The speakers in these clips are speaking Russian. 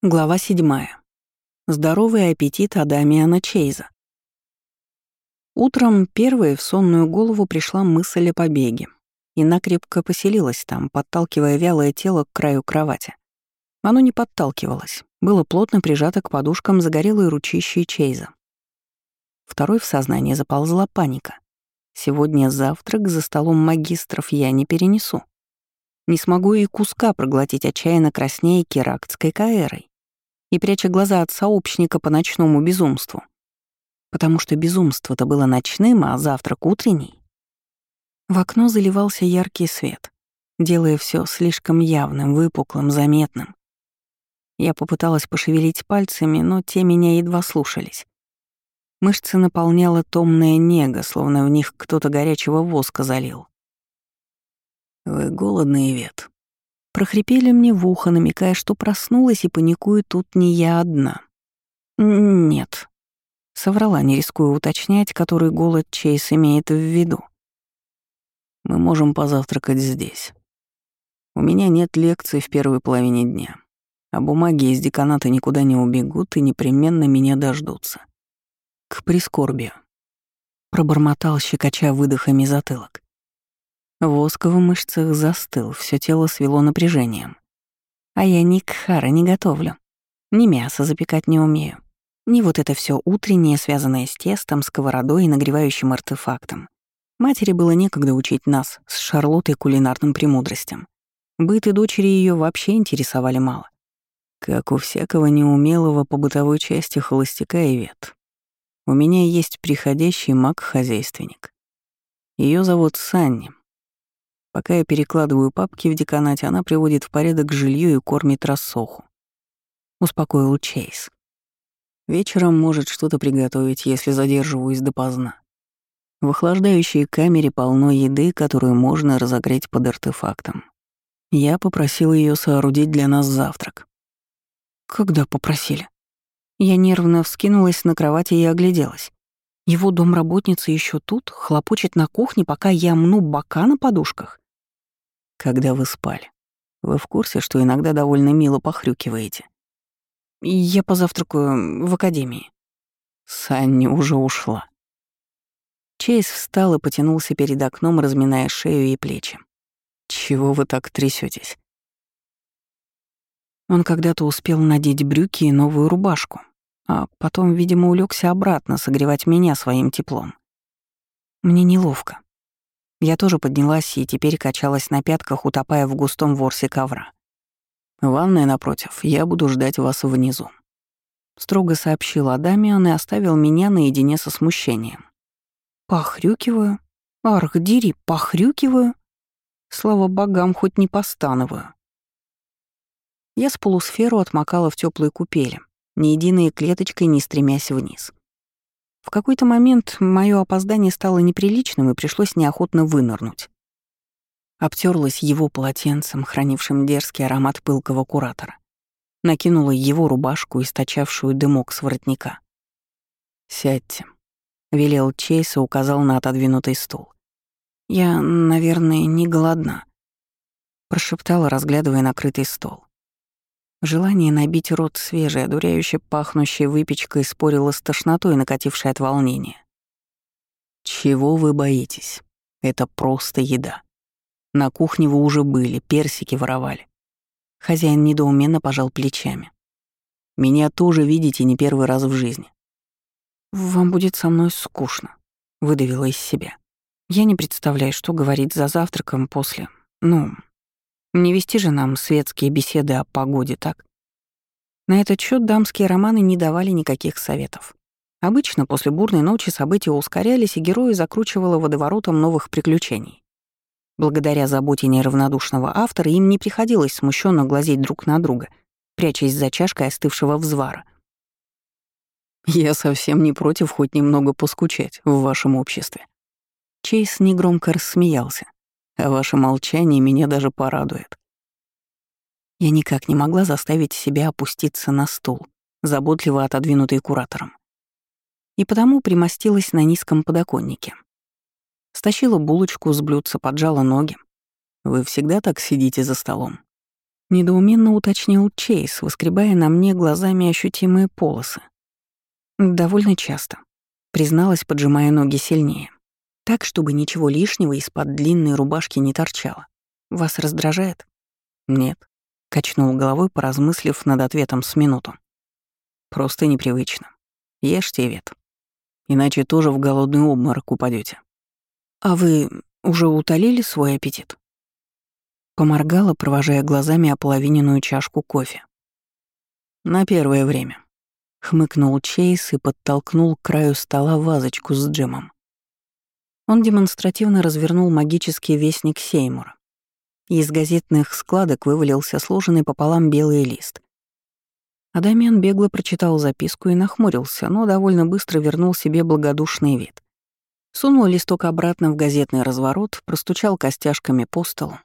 Глава 7. Здоровый аппетит Адамиана Чейза. Утром первой в сонную голову пришла мысль о побеге, и накрепко поселилась там, подталкивая вялое тело к краю кровати. Оно не подталкивалось, было плотно прижато к подушкам загорелой ручищей Чейза. Второй в сознание заползла паника. Сегодня завтрак за столом магистров я не перенесу. Не смогу и куска проглотить отчаянно краснее керактской каэрой и пряча глаза от сообщника по ночному безумству. Потому что безумство-то было ночным, а завтрак утренний. В окно заливался яркий свет, делая все слишком явным, выпуклым, заметным. Я попыталась пошевелить пальцами, но те меня едва слушались. Мышцы наполняла томная нега, словно в них кто-то горячего воска залил. «Вы голодный, Вет?» Прохрипели мне в ухо, намекая, что проснулась и паникую тут не я одна. «Нет», — соврала, не рискуя уточнять, который голод Чейз имеет в виду. «Мы можем позавтракать здесь. У меня нет лекций в первой половине дня, а бумаги из деканата никуда не убегут и непременно меня дождутся. К прискорбию», — пробормотал, щекоча выдохами затылок. Воск в мышцах застыл, все тело свело напряжением. А я ни кхара не готовлю. Ни мясо запекать не умею. Ни вот это все утреннее, связанное с тестом, сковородой и нагревающим артефактом. Матери было некогда учить нас с Шарлоттой кулинарным премудростям. Быт и дочери ее вообще интересовали мало. Как у всякого неумелого по бытовой части холостяка и вет. У меня есть приходящий маг-хозяйственник. Ее зовут Санни, Пока я перекладываю папки в деканате, она приводит в порядок жилье и кормит рассоху. Успокоил Чейз. Вечером может что-то приготовить, если задерживаюсь допоздна. В охлаждающей камере полно еды, которую можно разогреть под артефактом. Я попросил ее соорудить для нас завтрак. Когда попросили? Я нервно вскинулась на кровати и огляделась. Его домработница еще тут, хлопочет на кухне, пока я мну бока на подушках когда вы спали. Вы в курсе, что иногда довольно мило похрюкиваете? Я позавтракаю в академии. Санни уже ушла. Чейз встал и потянулся перед окном, разминая шею и плечи. «Чего вы так трясетесь? Он когда-то успел надеть брюки и новую рубашку, а потом, видимо, улегся обратно согревать меня своим теплом. Мне неловко. Я тоже поднялась и теперь качалась на пятках, утопая в густом ворсе ковра. «Ванная напротив, я буду ждать вас внизу», — строго сообщил Адамиан и оставил меня наедине со смущением. «Похрюкиваю? Арх, дери, похрюкиваю? Слава богам, хоть не постановую». Я с полусферу отмокала в теплой купели, ни единой клеточкой не стремясь вниз. В какой-то момент мое опоздание стало неприличным и пришлось неохотно вынырнуть. Обтерлась его полотенцем, хранившим дерзкий аромат пылкого куратора. Накинула его рубашку, источавшую дымок с воротника. «Сядьте», — велел Чейз и указал на отодвинутый стул. «Я, наверное, не голодна», — прошептала, разглядывая накрытый стол. Желание набить рот свежей, одуряюще пахнущей выпечкой спорило с тошнотой, накатившей от волнения. «Чего вы боитесь? Это просто еда. На кухне вы уже были, персики воровали». Хозяин недоуменно пожал плечами. «Меня тоже видите не первый раз в жизни». «Вам будет со мной скучно», — выдавила из себя. «Я не представляю, что говорить за завтраком после... Ну, не вести же нам светские беседы о погоде, так? На этот счет дамские романы не давали никаких советов. Обычно после бурной ночи события ускорялись, и герои закручивало водоворотом новых приключений. Благодаря заботе неравнодушного автора им не приходилось смущенно глазеть друг на друга, прячась за чашкой остывшего взвара. «Я совсем не против хоть немного поскучать в вашем обществе». Чейз негромко рассмеялся а ваше молчание меня даже порадует. Я никак не могла заставить себя опуститься на стул, заботливо отодвинутый куратором. И потому примостилась на низком подоконнике. Стащила булочку с блюдца, поджала ноги. Вы всегда так сидите за столом? Недоуменно уточнил Чейз, выскребая на мне глазами ощутимые полосы. Довольно часто. Призналась, поджимая ноги сильнее. Так, чтобы ничего лишнего из-под длинной рубашки не торчало. Вас раздражает? Нет. Качнул головой, поразмыслив над ответом с минуту. Просто непривычно. Ешьте, Вет. Иначе тоже в голодный обморок упадете. А вы уже утолили свой аппетит? Поморгала, провожая глазами ополовиненную чашку кофе. На первое время. Хмыкнул Чейз и подтолкнул к краю стола вазочку с джемом. Он демонстративно развернул магический вестник Сеймура. Из газетных складок вывалился сложенный пополам белый лист. Адамиан бегло прочитал записку и нахмурился, но довольно быстро вернул себе благодушный вид. Сунул листок обратно в газетный разворот, простучал костяшками по столу.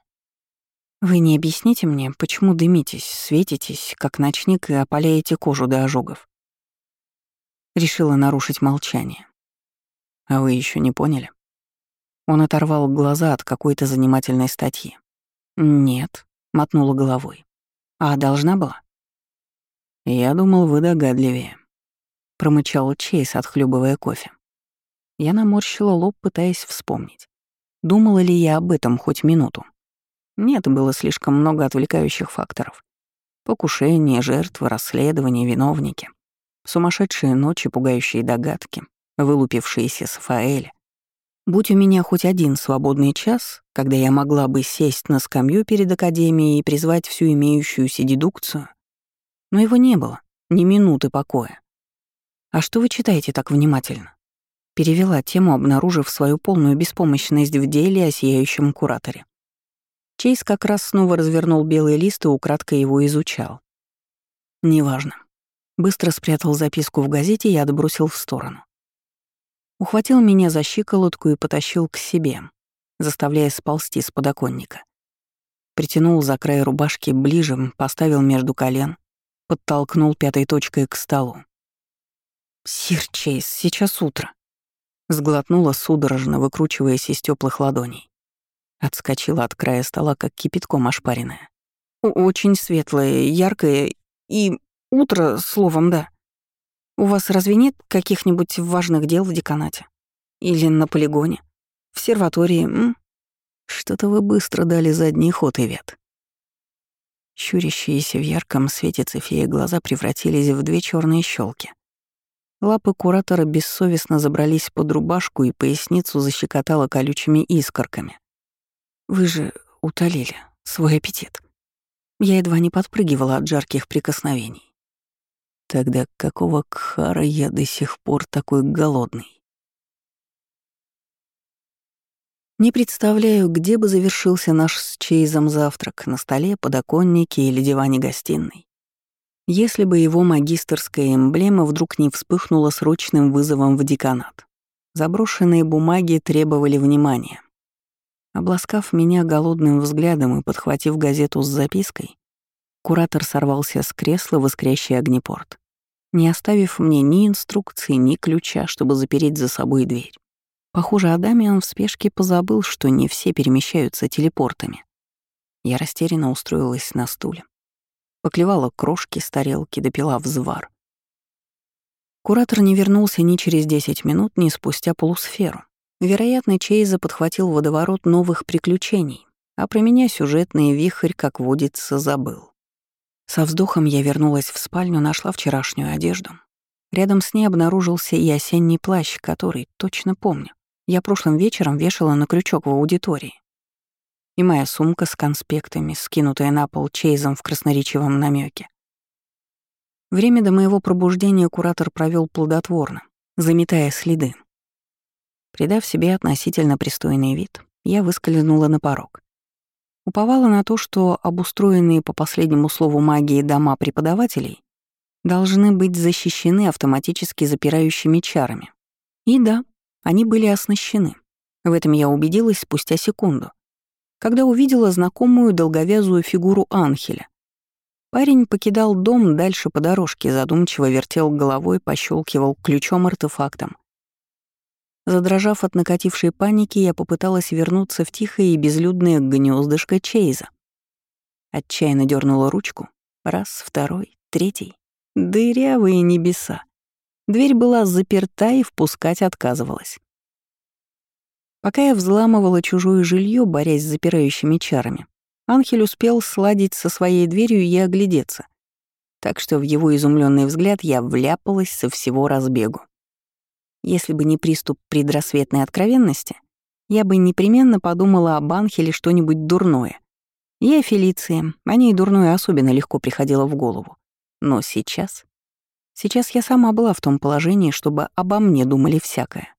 «Вы не объясните мне, почему дымитесь, светитесь, как ночник, и опаляете кожу до ожогов?» Решила нарушить молчание. «А вы еще не поняли?» Он оторвал глаза от какой-то занимательной статьи. «Нет», — мотнула головой. «А должна была?» «Я думал, вы догадливее», — промычал Чейз, отхлебывая кофе. Я наморщила лоб, пытаясь вспомнить. Думала ли я об этом хоть минуту? Нет, было слишком много отвлекающих факторов. Покушения, жертвы, расследования, виновники. Сумасшедшие ночи, пугающие догадки, вылупившиеся с Фаэля, Будь у меня хоть один свободный час, когда я могла бы сесть на скамью перед Академией и призвать всю имеющуюся дедукцию, но его не было, ни минуты покоя. «А что вы читаете так внимательно?» Перевела тему, обнаружив свою полную беспомощность в деле о сияющем кураторе. Чейз как раз снова развернул белый лист и украдкой его изучал. «Неважно». Быстро спрятал записку в газете и отбросил в сторону ухватил меня за щиколотку и потащил к себе, заставляя сползти с подоконника. Притянул за край рубашки ближе, поставил между колен, подтолкнул пятой точкой к столу. «Сир Чейз, сейчас утро», — сглотнула судорожно, выкручиваясь из теплых ладоней. Отскочила от края стола, как кипятком ошпаренная. «Очень светлое, яркое и утро, словом, да». У вас разве нет каких-нибудь важных дел в деканате? Или на полигоне? В серватории? Что-то вы быстро дали задний ход, Ивет. Щурящиеся в ярком свете цефея глаза превратились в две черные щелки. Лапы куратора бессовестно забрались под рубашку и поясницу защекотало колючими искорками. «Вы же утолили свой аппетит». Я едва не подпрыгивала от жарких прикосновений. Тогда какого кхара я до сих пор такой голодный? Не представляю, где бы завершился наш с Чейзом завтрак, на столе, подоконнике или диване гостиной. Если бы его магистерская эмблема вдруг не вспыхнула срочным вызовом в деканат. Заброшенные бумаги требовали внимания. Обласкав меня голодным взглядом и подхватив газету с запиской, куратор сорвался с кресла в искрящий огнепорт не оставив мне ни инструкции, ни ключа, чтобы запереть за собой дверь. Похоже, Адамиан в спешке позабыл, что не все перемещаются телепортами. Я растерянно устроилась на стуле. Поклевала крошки с тарелки, допила взвар. Куратор не вернулся ни через 10 минут, ни спустя полусферу. Вероятно, Чейза подхватил водоворот новых приключений, а про меня сюжетный вихрь, как водится, забыл. Со вздохом я вернулась в спальню, нашла вчерашнюю одежду. Рядом с ней обнаружился и осенний плащ, который, точно помню, я прошлым вечером вешала на крючок в аудитории. И моя сумка с конспектами, скинутая на пол Чейзом в красноречивом намеке. Время до моего пробуждения куратор провел плодотворно, заметая следы. Придав себе относительно пристойный вид, я выскользнула на порог. Уповала на то, что обустроенные по последнему слову магии дома преподавателей должны быть защищены автоматически запирающими чарами. И да, они были оснащены. В этом я убедилась спустя секунду, когда увидела знакомую долговязую фигуру Анхеля. Парень покидал дом дальше по дорожке, задумчиво вертел головой, пощелкивал ключом-артефактом, Задрожав от накатившей паники, я попыталась вернуться в тихое и безлюдное гнездышко Чейза. Отчаянно дернула ручку. Раз, второй, третий. Дырявые небеса. Дверь была заперта и впускать отказывалась. Пока я взламывала чужое жилье, борясь с запирающими чарами, Анхель успел сладить со своей дверью и оглядеться. Так что в его изумленный взгляд я вляпалась со всего разбегу. Если бы не приступ предрассветной откровенности, я бы непременно подумала об Анхеле что-нибудь дурное. Я Фелиция, о ней дурное особенно легко приходило в голову. Но сейчас... Сейчас я сама была в том положении, чтобы обо мне думали всякое.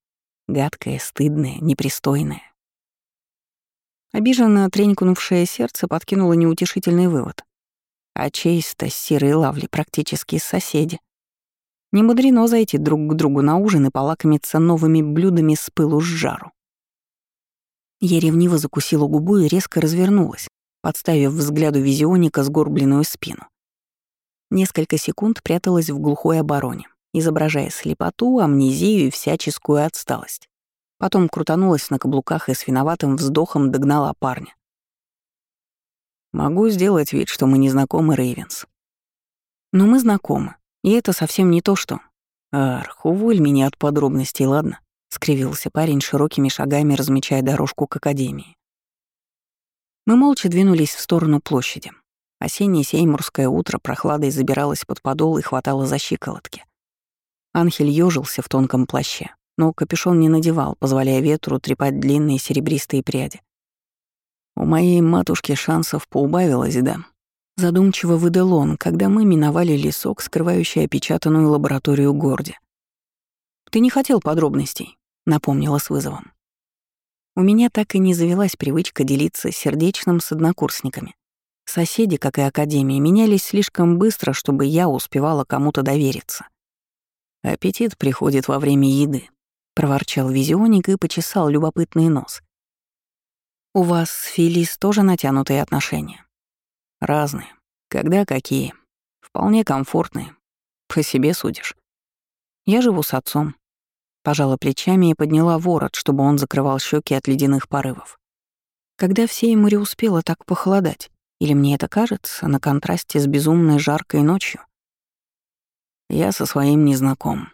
Гадкое, стыдное, непристойное. Обиженно тренькнувшее сердце подкинуло неутешительный вывод. А чей-то серые лавли практически соседи. Не мудрено зайти друг к другу на ужин и полакомиться новыми блюдами с пылу с жару. Я ревниво закусила губу и резко развернулась, подставив взгляду визионика сгорбленную спину. Несколько секунд пряталась в глухой обороне, изображая слепоту, амнезию и всяческую отсталость. Потом крутанулась на каблуках и с виноватым вздохом догнала парня. «Могу сделать вид, что мы не знакомы, Рейвенс». «Но мы знакомы, и это совсем не то, что...» «Арх, уволь меня от подробностей, ладно?» — скривился парень широкими шагами, размечая дорожку к академии. Мы молча двинулись в сторону площади. Осеннее сеймурское утро прохладой забиралось под подол и хватало за щиколотки. Анхель ёжился в тонком плаще, но капюшон не надевал, позволяя ветру трепать длинные серебристые пряди. «У моей матушки шансов поубавилось, да?» Задумчиво выдал он, когда мы миновали лесок, скрывающий опечатанную лабораторию Горди. «Ты не хотел подробностей», — напомнила с вызовом. У меня так и не завелась привычка делиться сердечным с однокурсниками. Соседи, как и академия, менялись слишком быстро, чтобы я успевала кому-то довериться. «Аппетит приходит во время еды», — проворчал визионик и почесал любопытный нос. «У вас с Филис тоже натянутые отношения?» «Разные. Когда какие. Вполне комфортные. По себе судишь. Я живу с отцом. Пожала плечами и подняла ворот, чтобы он закрывал щеки от ледяных порывов. Когда все Сеймуре успело так похолодать? Или мне это кажется на контрасте с безумной жаркой ночью? Я со своим незнаком.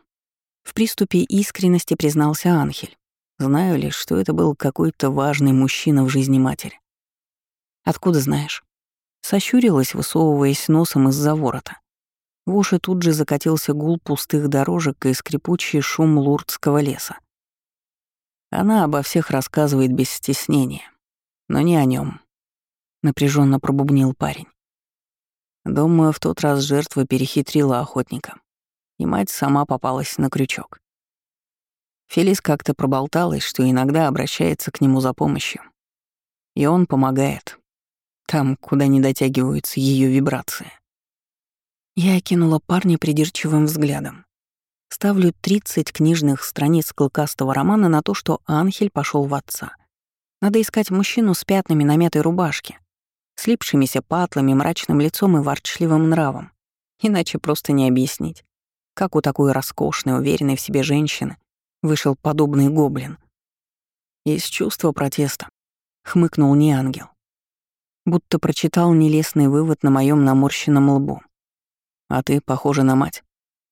В приступе искренности признался Анхель. Знаю лишь, что это был какой-то важный мужчина в жизни матери. Откуда знаешь? Сощурилась, высовываясь носом из-за ворота. В уши тут же закатился гул пустых дорожек и скрипучий шум лурдского леса. Она обо всех рассказывает без стеснения, но не о нем. напряженно пробубнил парень. Думаю, в тот раз жертва перехитрила охотника, и мать сама попалась на крючок. Фелис как-то проболталась, что иногда обращается к нему за помощью. И он помогает. Там, куда не дотягиваются ее вибрации. Я окинула парня придирчивым взглядом. Ставлю 30 книжных страниц клыкастого романа на то, что Анхель пошел в отца. Надо искать мужчину с пятнами на мятой рубашке, слипшимися патлами, мрачным лицом и ворчливым нравом. Иначе просто не объяснить, как у такой роскошной, уверенной в себе женщины вышел подобный гоблин. Из чувства протеста хмыкнул не ангел. Будто прочитал нелестный вывод на моем наморщенном лбу. А ты похожа на мать.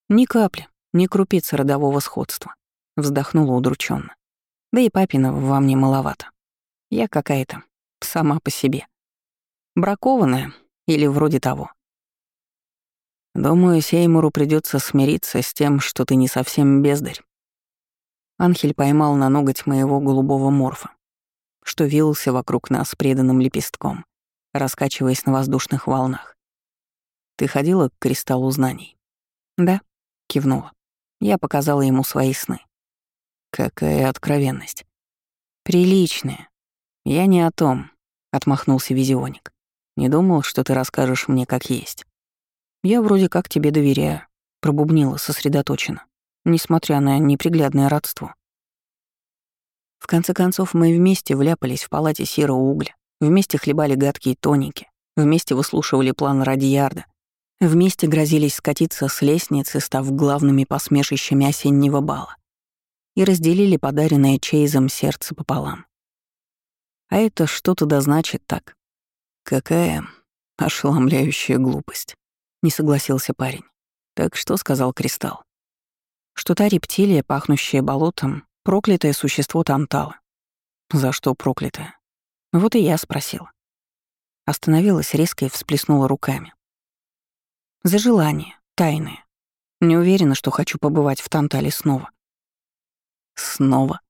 Ни капли, ни крупицы родового сходства. Вздохнула удрученно. Да и папиного вам не маловато. Я какая-то, сама по себе. Бракованная или вроде того. Думаю, Сеймуру придется смириться с тем, что ты не совсем бездарь. Анхель поймал на ноготь моего голубого морфа, что вился вокруг нас преданным лепестком, раскачиваясь на воздушных волнах. Ты ходила к кристаллу знаний? Да, кивнула. Я показала ему свои сны. Какая откровенность. Приличная. Я не о том, отмахнулся визионик. Не думал, что ты расскажешь мне как есть. Я вроде как тебе доверяю, пробубнила сосредоточенно, несмотря на неприглядное родство. В конце концов, мы вместе вляпались в палате серого угля, вместе хлебали гадкие тоники, вместе выслушивали план Радиарда Вместе грозились скатиться с лестницы, став главными посмешищами осеннего бала, и разделили подаренное Чейзом сердце пополам. А это что-то значит так. Какая Ошеломляющая глупость. Не согласился парень. Так что сказал Кристалл? Что та рептилия, пахнущая болотом, проклятое существо Тантала. За что проклятое? Вот и я спросила. Остановилась резко и всплеснула руками. За желание, тайное. Не уверена, что хочу побывать в Тантале снова. Снова?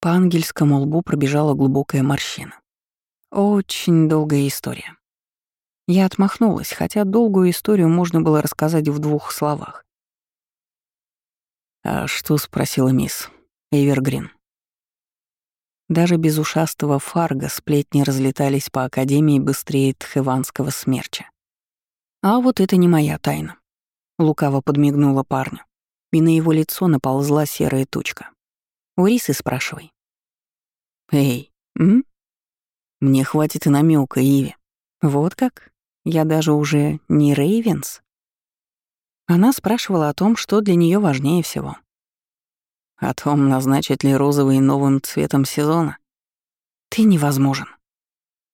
По ангельскому лбу пробежала глубокая морщина. Очень долгая история. Я отмахнулась, хотя долгую историю можно было рассказать в двух словах. «А что?» — спросила мисс Эвергрин. Даже без ушастого фарга сплетни разлетались по Академии быстрее тхеванского смерча. А вот это не моя тайна. Лукаво подмигнула парню, и на его лицо наползла серая тучка. У Рисы спрашивай. «Эй, м? Мне хватит и намека, Иви. Вот как? Я даже уже не Рейвенс?» Она спрашивала о том, что для нее важнее всего. О том, назначить ли розовый новым цветом сезона. «Ты невозможен».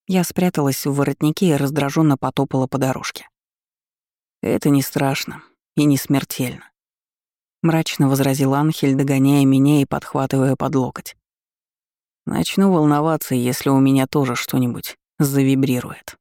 Я спряталась в воротнике и раздраженно потопала по дорожке. «Это не страшно и не смертельно», — мрачно возразил Анхель, догоняя меня и подхватывая под локоть. «Начну волноваться, если у меня тоже что-нибудь завибрирует».